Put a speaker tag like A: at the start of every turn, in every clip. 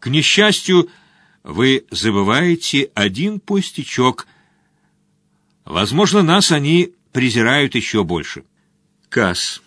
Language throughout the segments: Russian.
A: К несчастью, вы забываете один пустячок. Возможно, нас они презирают еще больше. Касс.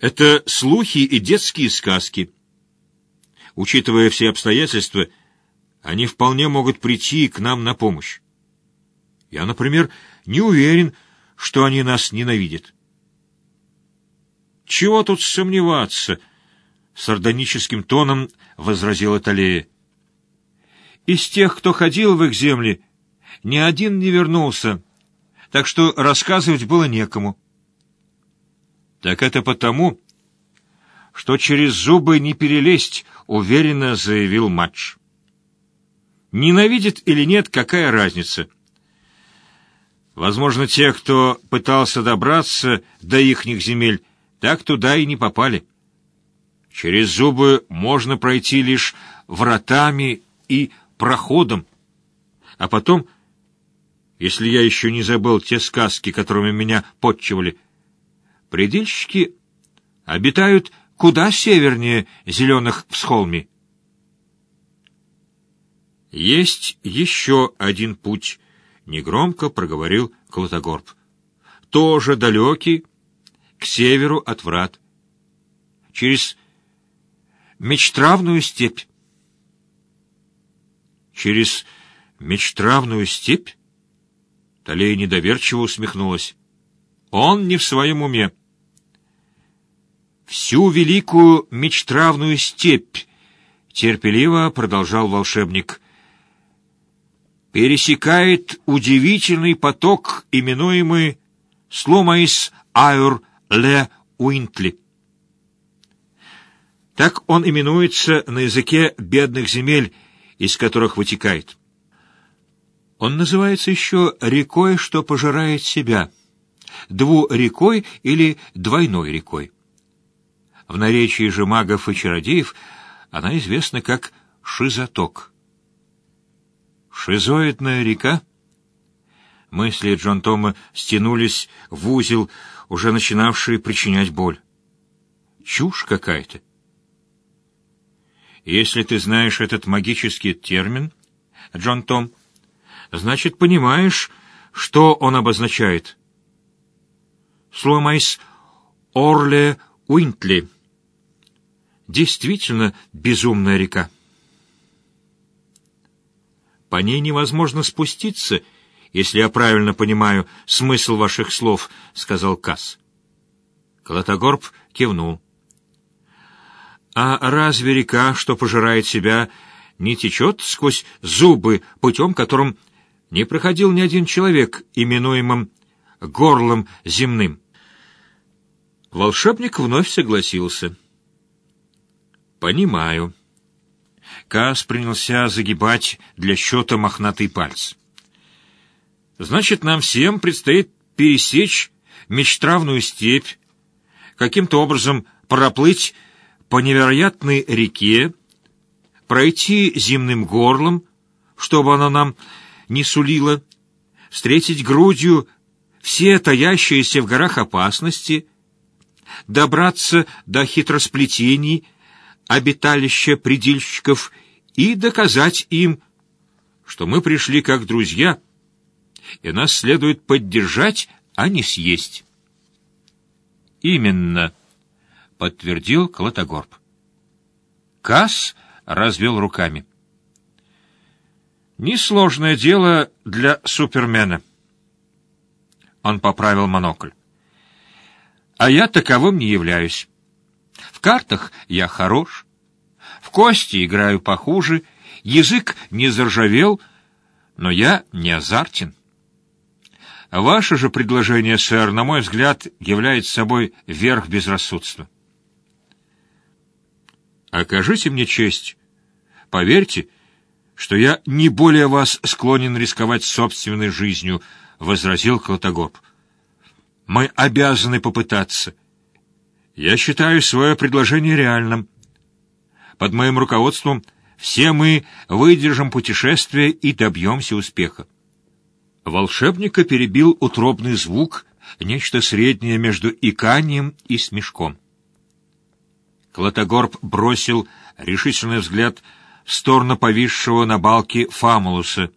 A: Это слухи и детские сказки. Учитывая все обстоятельства, они вполне могут прийти к нам на помощь. Я, например, не уверен, что они нас ненавидят. «Чего тут сомневаться?» — сардоническим тоном возразила Талея. «Из тех, кто ходил в их земли, ни один не вернулся, так что рассказывать было некому». «Так это потому, что через зубы не перелезть», — уверенно заявил Матч. «Ненавидит или нет, какая разница?» Возможно, те, кто пытался добраться до ихних земель, так туда и не попали. Через зубы можно пройти лишь вратами и проходом. А потом, если я еще не забыл те сказки, которыми меня подчивали, предельщики обитают куда севернее зеленых всхолми. Есть еще один путь, — негромко проговорил Клотогорб. Тоже далекий, к северу от врат, через Мечтравную степь. Через Мечтравную степь? Талея недоверчиво усмехнулась. Он не в своем уме. Всю великую Мечтравную степь, терпеливо продолжал волшебник, пересекает удивительный поток, именуемый Сломаис Айур Ле Уинтли. Так он именуется на языке бедных земель, из которых вытекает. Он называется еще рекой, что пожирает себя, двурекой или двойной рекой. В наречии же магов и чародеев она известна как Шизоток. Шизоидная река? Мысли Джон Тома стянулись в узел, уже начинавший причинять боль. Чушь какая-то. Если ты знаешь этот магический термин, Джон Том, значит, понимаешь, что он обозначает. Сломайс Орле Уинтли. Действительно безумная река. По ней невозможно спуститься — если я правильно понимаю смысл ваших слов», — сказал Касс. Колотогорб кивнул. «А разве река, что пожирает себя, не течет сквозь зубы путем, которым не проходил ни один человек, именуемым горлом земным?» Волшебник вновь согласился. «Понимаю». Кас принялся загибать для счета мохнатый палец. Значит, нам всем предстоит пересечь мечтравную степь, каким-то образом проплыть по невероятной реке, пройти земным горлом, чтобы она нам не сулила, встретить грудью все таящиеся в горах опасности, добраться до хитросплетений, обиталища предельщиков и доказать им, что мы пришли как друзья — и нас следует поддержать, а не съесть. Именно, подтвердил Клотогорб. Касс развел руками. Несложное дело для супермена. Он поправил монокль. А я таковым не являюсь. В картах я хорош, в кости играю похуже, язык не заржавел, но я не азартен. Ваше же предложение, сэр, на мой взгляд, является собой верх безрассудства. Окажите мне честь. Поверьте, что я не более вас склонен рисковать собственной жизнью, — возразил Клотогорб. Мы обязаны попытаться. Я считаю свое предложение реальным. Под моим руководством все мы выдержим путешествие и добьемся успеха. Волшебника перебил утробный звук, нечто среднее между иканием и смешком. Клотогорб бросил решительный взгляд в сторону повисшего на балке Фамулуса,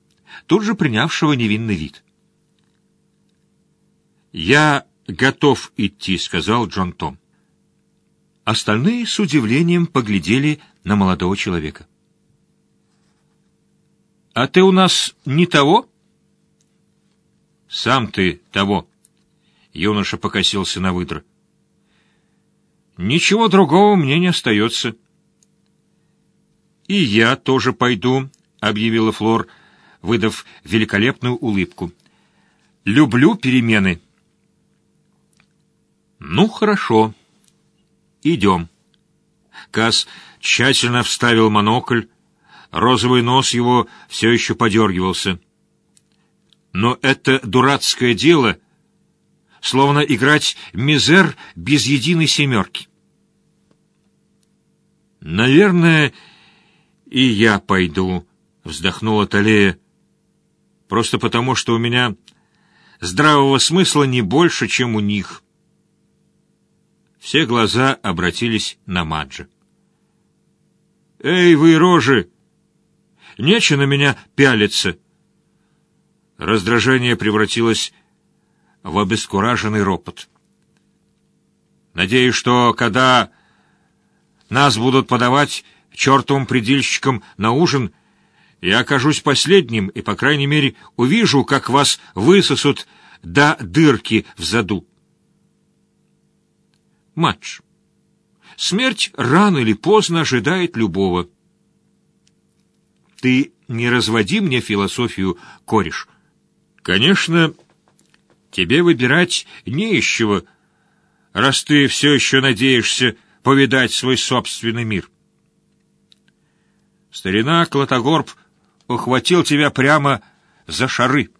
A: тут же принявшего невинный вид. «Я готов идти», — сказал Джон Том. Остальные с удивлением поглядели на молодого человека. «А ты у нас не того?» «Сам ты того», — юноша покосился на выдра. «Ничего другого мне не остается». «И я тоже пойду», — объявила Флор, выдав великолепную улыбку. «Люблю перемены». «Ну, хорошо. Идем». Кас тщательно вставил монокль, розовый нос его все еще подергивался. Но это дурацкое дело, словно играть мизер без единой семерки. «Наверное, и я пойду», — вздохнула Талея, «просто потому, что у меня здравого смысла не больше, чем у них». Все глаза обратились на Маджа. «Эй, вы, рожи! Нече на меня пялиться!» Раздражение превратилось в обескураженный ропот. «Надеюсь, что когда нас будут подавать чертовым предельщикам на ужин, я окажусь последним и, по крайней мере, увижу, как вас высосут до дырки в заду. Матч. Смерть рано или поздно ожидает любого. Ты не разводи мне философию, кореш. Конечно, тебе выбирать не из чего, раз ты все еще надеешься повидать свой собственный мир. Старина Клотогорб ухватил тебя прямо за шары.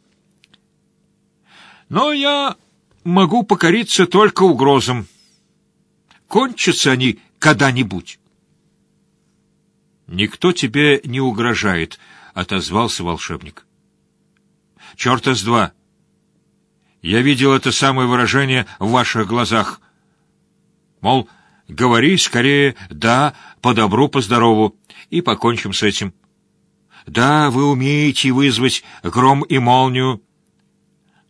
A: Но я могу покориться только угрозам. Кончатся они когда-нибудь. «Никто тебе не угрожает», — отозвался волшебник. «Черта с два! Я видел это самое выражение в ваших глазах. Мол, говори скорее «да», по добру, по здорову, и покончим с этим. Да, вы умеете вызвать гром и молнию,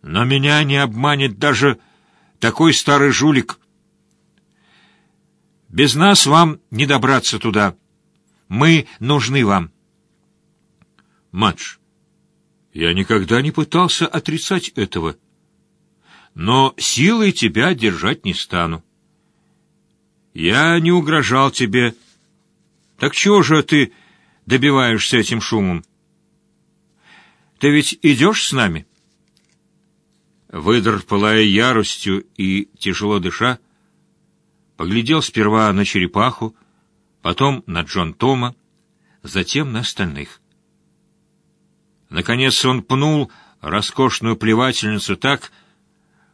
A: но меня не обманет даже такой старый жулик. Без нас вам не добраться туда». Мы нужны вам. Мадж, я никогда не пытался отрицать этого. Но силой тебя держать не стану. Я не угрожал тебе. Так чего же ты добиваешься этим шумом? Ты ведь идешь с нами? Выдр, пылая яростью и тяжело дыша, поглядел сперва на черепаху, потом на Джон Тома, затем на остальных. Наконец он пнул роскошную плевательницу так,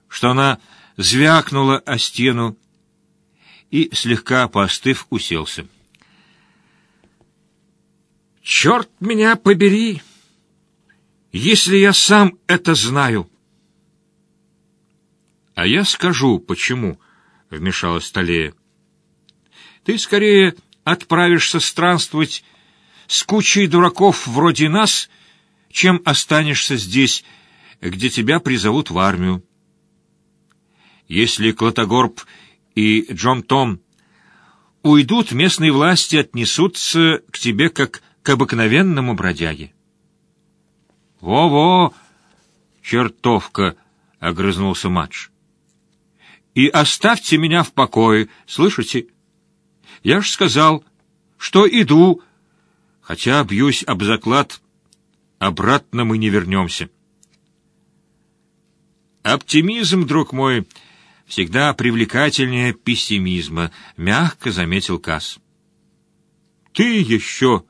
A: что она звякнула о стену и, слегка поостыв, уселся. «Черт меня побери, если я сам это знаю!» «А я скажу, почему», — вмешалась Талея. «Ты скорее отправишься странствовать с кучей дураков вроде нас, чем останешься здесь, где тебя призовут в армию. Если Клотогорб и Джон Том уйдут, местные власти отнесутся к тебе как к обыкновенному бродяге. «Во-во, чертовка!» — огрызнулся Мадж. «И оставьте меня в покое, слышите?» Я ж сказал, что иду, хотя бьюсь об заклад, обратно мы не вернемся. Оптимизм, друг мой, всегда привлекательнее пессимизма, мягко заметил Касс. Ты еще...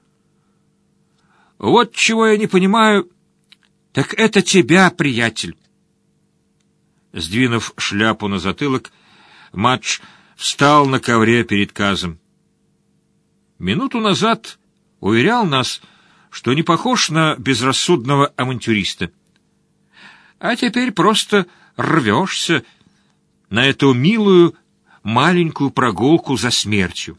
A: Вот чего я не понимаю, так это тебя, приятель. Сдвинув шляпу на затылок, Матч встал на ковре перед Казом. Минуту назад уверял нас, что не похож на безрассудного авантюриста. А теперь просто рвешься на эту милую маленькую прогулку за смертью.